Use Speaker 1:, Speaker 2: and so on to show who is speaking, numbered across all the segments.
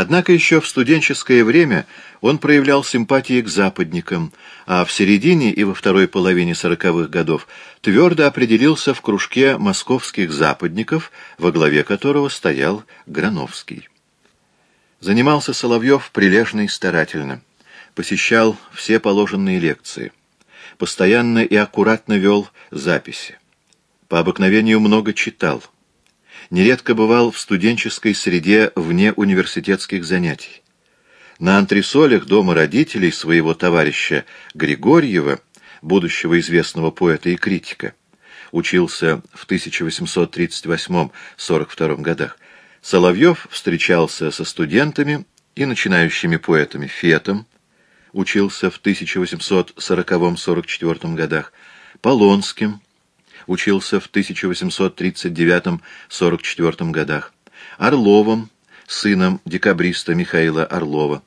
Speaker 1: Однако еще в студенческое время он проявлял симпатии к западникам, а в середине и во второй половине сороковых годов твердо определился в кружке московских западников, во главе которого стоял Грановский. Занимался Соловьев прилежно и старательно, посещал все положенные лекции, постоянно и аккуратно вел записи, по обыкновению много читал — нередко бывал в студенческой среде вне университетских занятий. На антресолях дома родителей своего товарища Григорьева, будущего известного поэта и критика, учился в 1838-42 годах, Соловьев встречался со студентами и начинающими поэтами Фетом, учился в 1840-44 годах, Полонским, учился в 1839-44 годах, Орловым, сыном декабриста Михаила Орлова.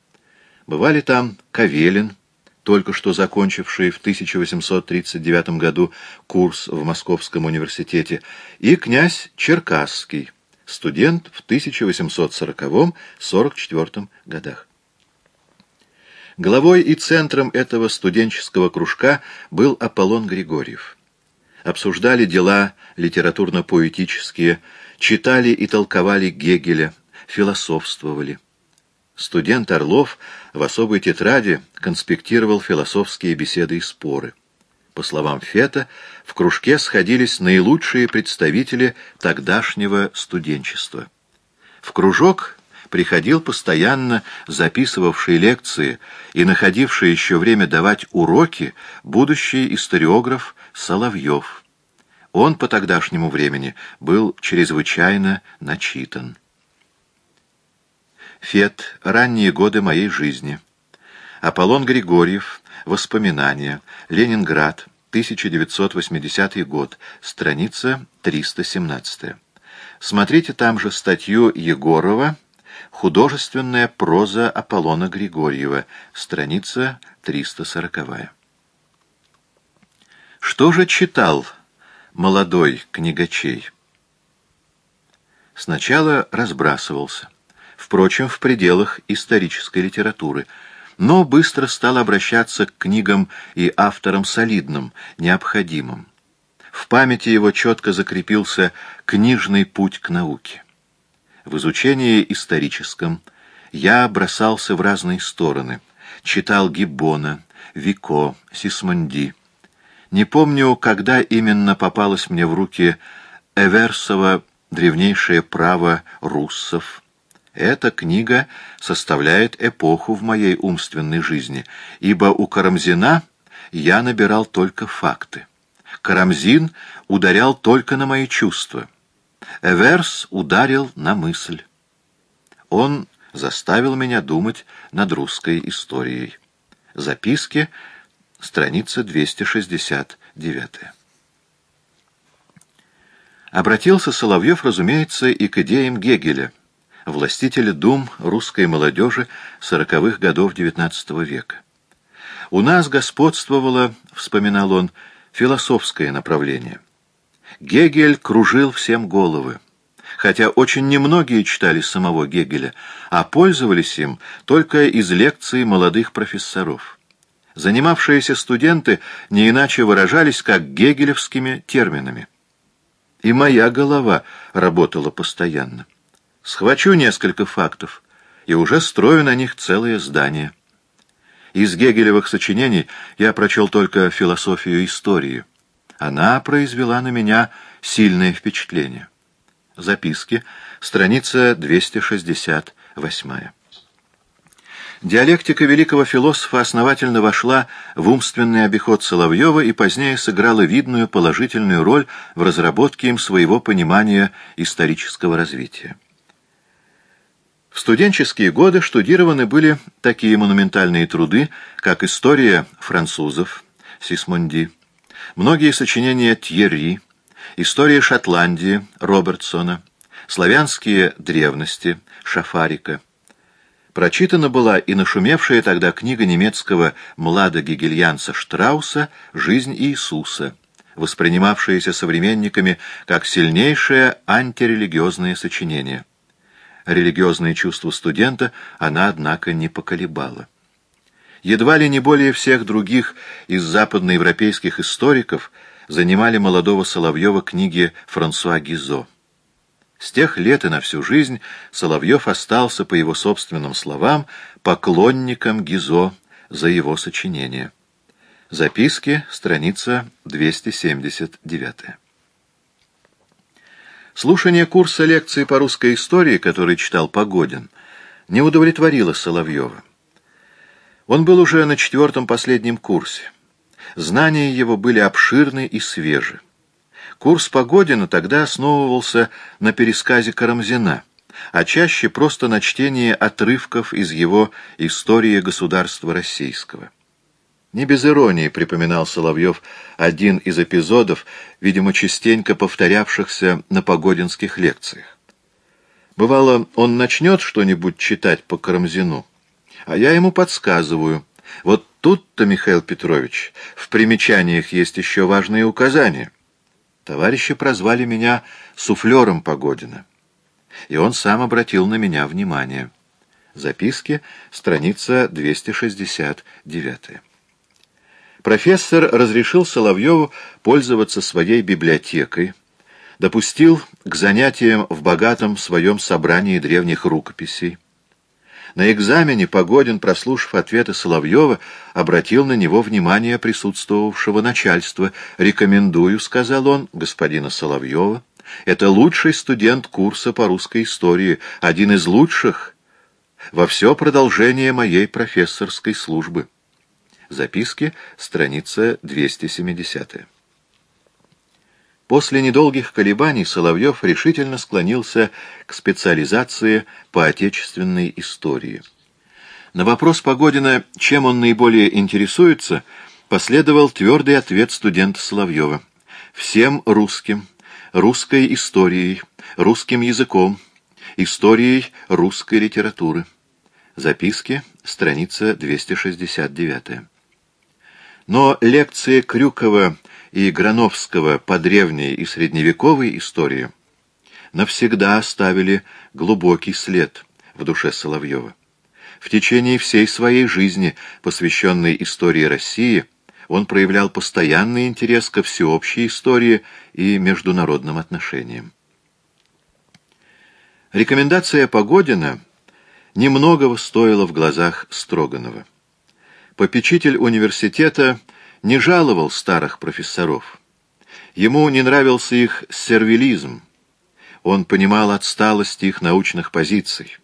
Speaker 1: Бывали там Кавелин, только что закончивший в 1839 году курс в Московском университете, и князь Черкасский, студент в 1840-44 годах. Главой и центром этого студенческого кружка был Аполлон Григорьев обсуждали дела литературно-поэтические, читали и толковали Гегеля, философствовали. Студент Орлов в особой тетради конспектировал философские беседы и споры. По словам Фета, в кружке сходились наилучшие представители тогдашнего студенчества. В кружок приходил постоянно записывавший лекции и находивший еще время давать уроки будущий историограф Соловьев. Он по тогдашнему времени был чрезвычайно начитан. Фет. Ранние годы моей жизни. Аполлон Григорьев. Воспоминания. Ленинград. 1980 год. Страница 317. Смотрите там же статью Егорова «Художественная проза Аполлона Григорьева», страница 340. Что же читал молодой книгачей? Сначала разбрасывался, впрочем, в пределах исторической литературы, но быстро стал обращаться к книгам и авторам солидным, необходимым. В памяти его четко закрепился книжный путь к науке. В изучении историческом я бросался в разные стороны, читал Гиббона, Вико, Сисмонди, не помню, когда именно попалось мне в руки Эверсово «Древнейшее право руссов». Эта книга составляет эпоху в моей умственной жизни, ибо у Карамзина я набирал только факты. Карамзин ударял только на мои чувства. Эверс ударил на мысль. Он заставил меня думать над русской историей. Записки страница 269. Обратился Соловьев, разумеется, и к идеям Гегеля, властителя дум русской молодежи сороковых годов XIX века. «У нас господствовало, — вспоминал он, — философское направление. Гегель кружил всем головы, хотя очень немногие читали самого Гегеля, а пользовались им только из лекций молодых профессоров». Занимавшиеся студенты не иначе выражались, как гегелевскими терминами. И моя голова работала постоянно. Схвачу несколько фактов, и уже строю на них целое здание. Из гегелевых сочинений я прочел только философию истории. Она произвела на меня сильное впечатление. Записки, страница 268. Диалектика великого философа основательно вошла в умственный обиход Соловьева и позднее сыграла видную положительную роль в разработке им своего понимания исторического развития. В студенческие годы штудированы были такие монументальные труды, как «История французов» Сисмонди, многие сочинения Тьерри, «История Шотландии» Робертсона, «Славянские древности» Шафарика, Прочитана была и нашумевшая тогда книга немецкого младогегельянца Штрауса «Жизнь Иисуса», воспринимавшаяся современниками как сильнейшее антирелигиозное сочинение. Религиозные чувства студента она, однако, не поколебала. Едва ли не более всех других из западноевропейских историков занимали молодого Соловьева книги Франсуа Гизо. С тех лет и на всю жизнь Соловьев остался, по его собственным словам, поклонником Гизо за его сочинение. Записки, страница 279. Слушание курса лекции по русской истории, который читал Погодин, не удовлетворило Соловьева. Он был уже на четвертом последнем курсе. Знания его были обширны и свежи. Курс Погодина тогда основывался на пересказе Карамзина, а чаще просто на чтении отрывков из его «Истории государства российского». Не без иронии припоминал Соловьев один из эпизодов, видимо, частенько повторявшихся на погодинских лекциях. Бывало, он начнет что-нибудь читать по Карамзину, а я ему подсказываю. Вот тут-то, Михаил Петрович, в примечаниях есть еще важные указания. Товарищи прозвали меня суфлером Погодина, и он сам обратил на меня внимание. Записки, страница 269. Профессор разрешил Соловьеву пользоваться своей библиотекой, допустил к занятиям в богатом своем собрании древних рукописей. На экзамене Погодин, прослушав ответы Соловьева, обратил на него внимание присутствовавшего начальства. «Рекомендую», — сказал он, — «господина Соловьева. Это лучший студент курса по русской истории, один из лучших во все продолжение моей профессорской службы». Записки, страница 270. После недолгих колебаний Соловьев решительно склонился к специализации по отечественной истории. На вопрос Погодина, чем он наиболее интересуется, последовал твердый ответ студента Соловьева. Всем русским, русской историей, русским языком, историей русской литературы. Записки, страница 269. Но лекции Крюкова и Грановского по древней и средневековой истории навсегда оставили глубокий след в душе Соловьева. В течение всей своей жизни, посвященной истории России, он проявлял постоянный интерес ко всеобщей истории и международным отношениям. Рекомендация Погодина немногого стоила в глазах Строганова. Попечитель университета не жаловал старых профессоров. Ему не нравился их сервилизм. Он понимал отсталость их научных позиций.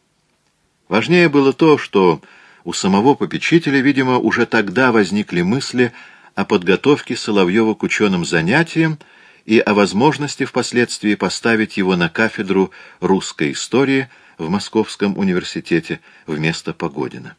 Speaker 1: Важнее было то, что у самого попечителя, видимо, уже тогда возникли мысли о подготовке Соловьева к ученым занятиям и о возможности впоследствии поставить его на кафедру русской истории в Московском университете вместо Погодина.